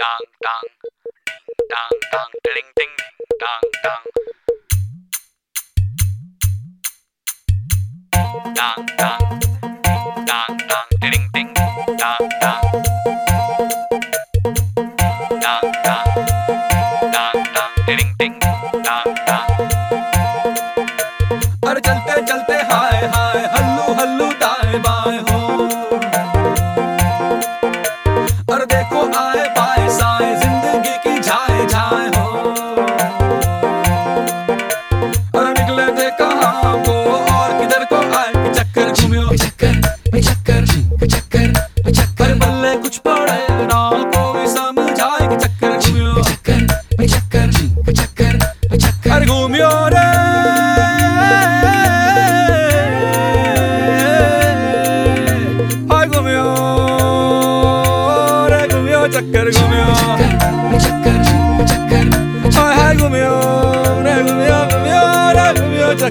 dang dang dang dang ding ding dang dang dang dang dang dang ding ding dang dang dang dang dang dang ding ding dang dang अरे चलते चलते झाए हो। अरे निकले थे कहाँ को और किधर को आए? चक्कर घूमियो। चक्कर में चक्कर चक्कर में चक्कर। बल्ले कुछ पड़े ना कोई समझाए कि चक्कर घूमियो। चक्कर चक्कर चक्कर चक्कर। अरे घूमियो रे। हाय घूमियो रे घूमियो चक्कर घूमियो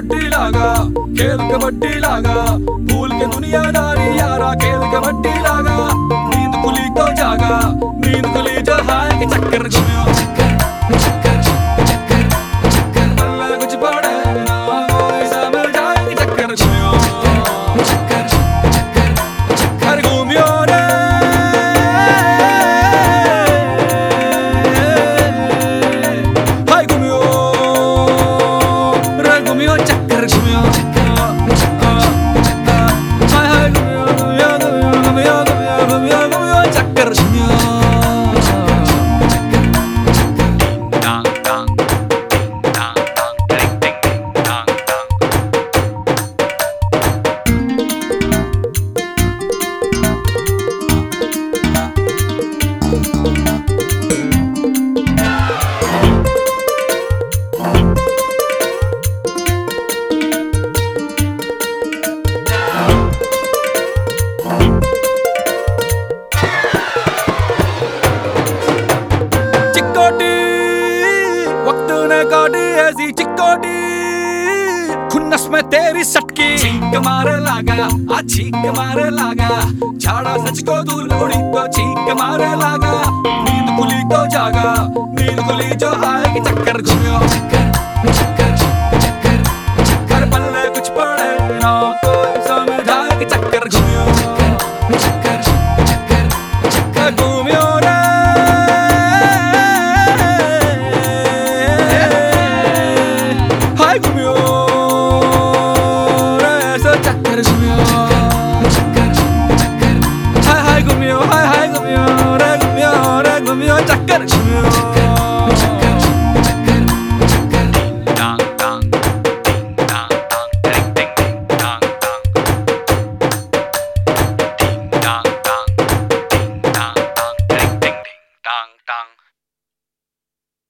வட்டிலாகா? கேளுக்க வட்டிலாகா? பூலுக்கு துணியாதாரி யாரா? கேளுக்க வட்டிலாகா? 잡으면 우여 짝가르시면 काटी ऐसी चिक्कोटी खुन्नस में तेरी सटकी। छींक मारे लागा, आ छींक मारे लागा। झाड़ा सच को दूर उड़ी तो छींक मारे लागा। नींद खुली तो जागा, नींद खुली जो आएगी कि चक्कर घूमियो